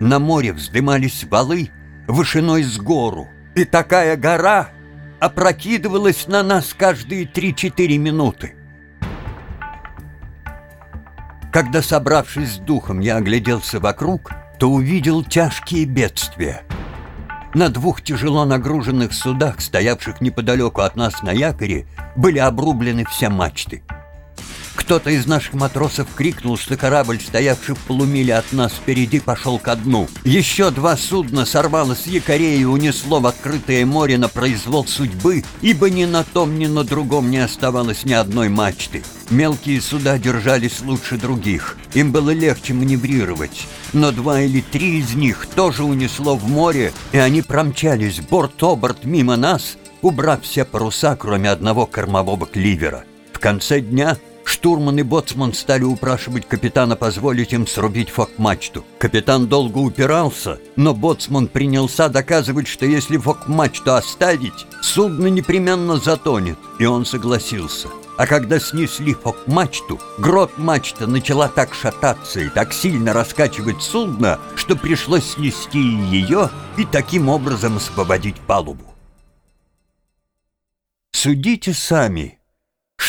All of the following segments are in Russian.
На море вздымались валы вышиной с гору, и такая гора опрокидывалась на нас каждые 3-4 минуты. Когда, собравшись с духом, я огляделся вокруг, то увидел тяжкие бедствия. На двух тяжело нагруженных судах, стоявших неподалеку от нас на якоре, были обрублены все мачты. Кто-то из наших матросов крикнул, что корабль, стоявший в полумиле от нас впереди, пошел ко дну. Еще два судна сорвало с якорей и унесло в открытое море на произвол судьбы, ибо ни на том, ни на другом не оставалось ни одной мачты. Мелкие суда держались лучше других. Им было легче маневрировать. Но два или три из них тоже унесло в море, и они промчались борт-оборт мимо нас, убрав все паруса, кроме одного кормового кливера. В конце дня Штурман и боцман стали упрашивать капитана позволить им срубить фок-мачту. Капитан долго упирался, но боцман принялся доказывать, что если фок-мачту оставить, судно непременно затонет, и он согласился. А когда снесли фок-мачту, грот-мачта начала так шататься и так сильно раскачивать судно, что пришлось снести ее и таким образом освободить палубу. Судите сами,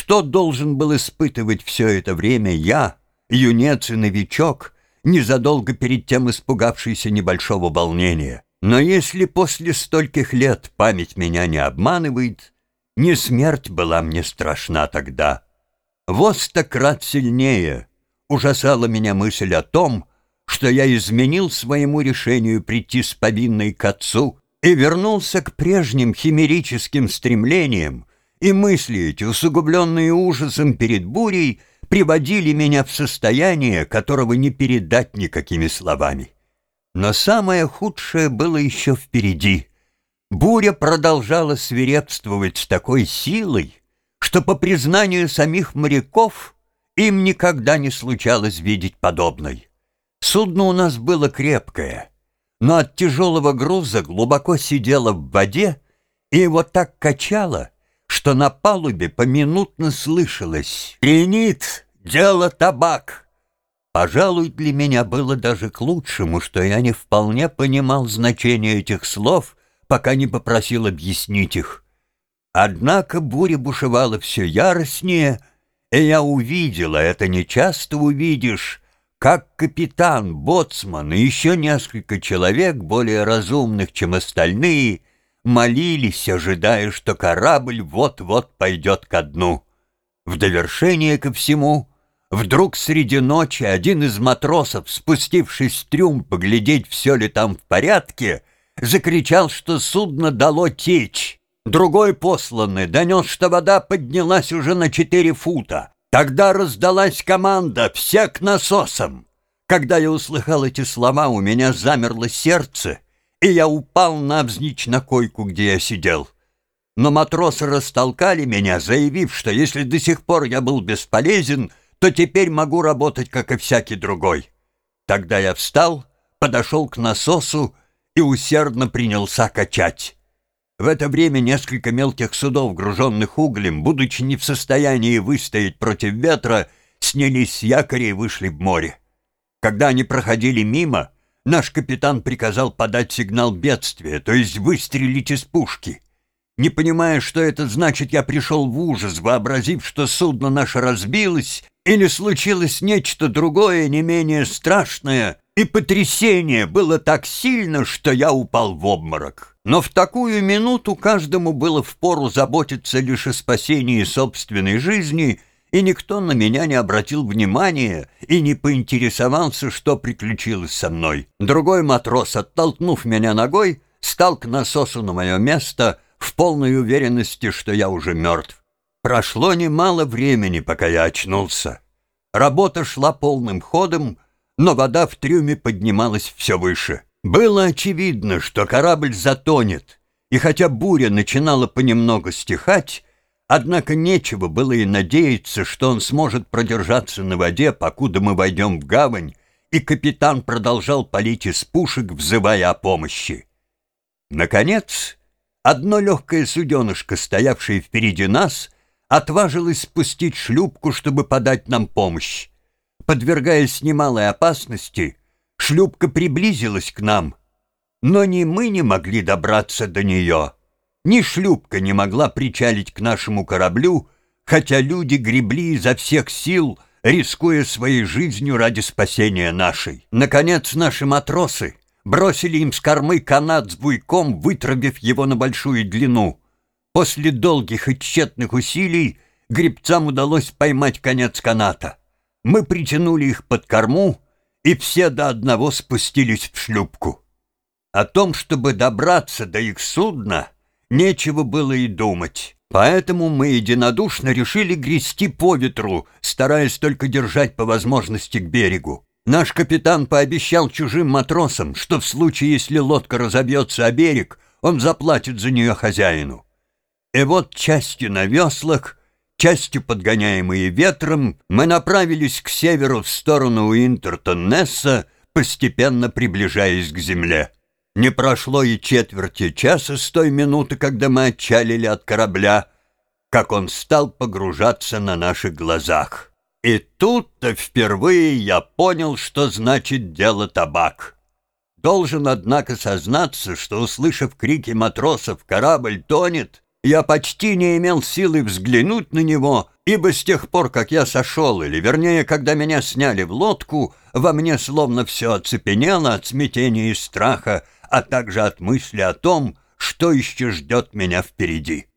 что должен был испытывать все это время я, юнец и новичок, незадолго перед тем испугавшийся небольшого волнения? Но если после стольких лет память меня не обманывает, не смерть была мне страшна тогда. Востократ сильнее ужасала меня мысль о том, что я изменил своему решению прийти с повинной к отцу и вернулся к прежним химерическим стремлениям, и мысли эти, усугубленные ужасом перед бурей, приводили меня в состояние, которого не передать никакими словами. Но самое худшее было еще впереди. Буря продолжала свирепствовать с такой силой, что, по признанию самих моряков, им никогда не случалось видеть подобной. Судно у нас было крепкое, но от тяжелого груза глубоко сидело в воде, и его так качало — что на палубе поминутно слышалось «Тренит! Дело табак!» Пожалуй, для меня было даже к лучшему, что я не вполне понимал значение этих слов, пока не попросил объяснить их. Однако буря бушевала все яростнее, и я увидела, это нечасто увидишь, как капитан, боцман и еще несколько человек, более разумных, чем остальные, молились, ожидая, что корабль вот-вот пойдет ко дну. В довершение ко всему, вдруг среди ночи один из матросов, спустившись в трюм поглядеть, все ли там в порядке, закричал, что судно дало течь. Другой посланный донес, что вода поднялась уже на четыре фута. Тогда раздалась команда «Все к насосам!». Когда я услыхал эти слова, у меня замерло сердце — и я упал навзничь на койку, где я сидел. Но матросы растолкали меня, заявив, что если до сих пор я был бесполезен, то теперь могу работать, как и всякий другой. Тогда я встал, подошел к насосу и усердно принялся качать. В это время несколько мелких судов, груженных углем, будучи не в состоянии выстоять против ветра, снялись с якоря и вышли в море. Когда они проходили мимо, Наш капитан приказал подать сигнал бедствия, то есть выстрелить из пушки. Не понимая, что это значит, я пришел в ужас, вообразив, что судно наше разбилось, или случилось нечто другое, не менее страшное, и потрясение было так сильно, что я упал в обморок. Но в такую минуту каждому было впору заботиться лишь о спасении собственной жизни и никто на меня не обратил внимания и не поинтересовался, что приключилось со мной. Другой матрос, оттолкнув меня ногой, стал к насосу на мое место в полной уверенности, что я уже мертв. Прошло немало времени, пока я очнулся. Работа шла полным ходом, но вода в трюме поднималась все выше. Было очевидно, что корабль затонет, и хотя буря начинала понемногу стихать, Однако нечего было и надеяться, что он сможет продержаться на воде, покуда мы войдем в гавань, и капитан продолжал палить из пушек, взывая о помощи. Наконец, одно легкое суденышко, стоявшее впереди нас, отважилось спустить шлюпку, чтобы подать нам помощь. Подвергаясь немалой опасности, Шлюпка приблизилась к нам, но ни мы не могли добраться до нее, ни шлюпка не могла причалить к нашему кораблю, хотя люди гребли изо всех сил, рискуя своей жизнью ради спасения нашей. Наконец наши матросы бросили им с кормы канат с буйком, вытравив его на большую длину. После долгих и тщетных усилий гребцам удалось поймать конец каната. Мы притянули их под корму, и все до одного спустились в шлюпку. О том, чтобы добраться до их судна, нечего было и думать. Поэтому мы единодушно решили грести по ветру, стараясь только держать по возможности к берегу. Наш капитан пообещал чужим матросам, что в случае, если лодка разобьется о берег, он заплатит за нее хозяину. И вот частью на веслах, частью подгоняемые ветром, мы направились к северу в сторону Уинтертон-Несса, постепенно приближаясь к земле. Не прошло и четверти часа с той минуты, когда мы отчалили от корабля, как он стал погружаться на наших глазах. И тут-то впервые я понял, что значит дело табак. Должен, однако, сознаться, что, услышав крики матросов «корабль тонет», я почти не имел силы взглянуть на него, ибо с тех пор, как я сошел, или, вернее, когда меня сняли в лодку, во мне словно все оцепенело от смятения и страха, а также от мысли о том, что еще ждет меня впереди.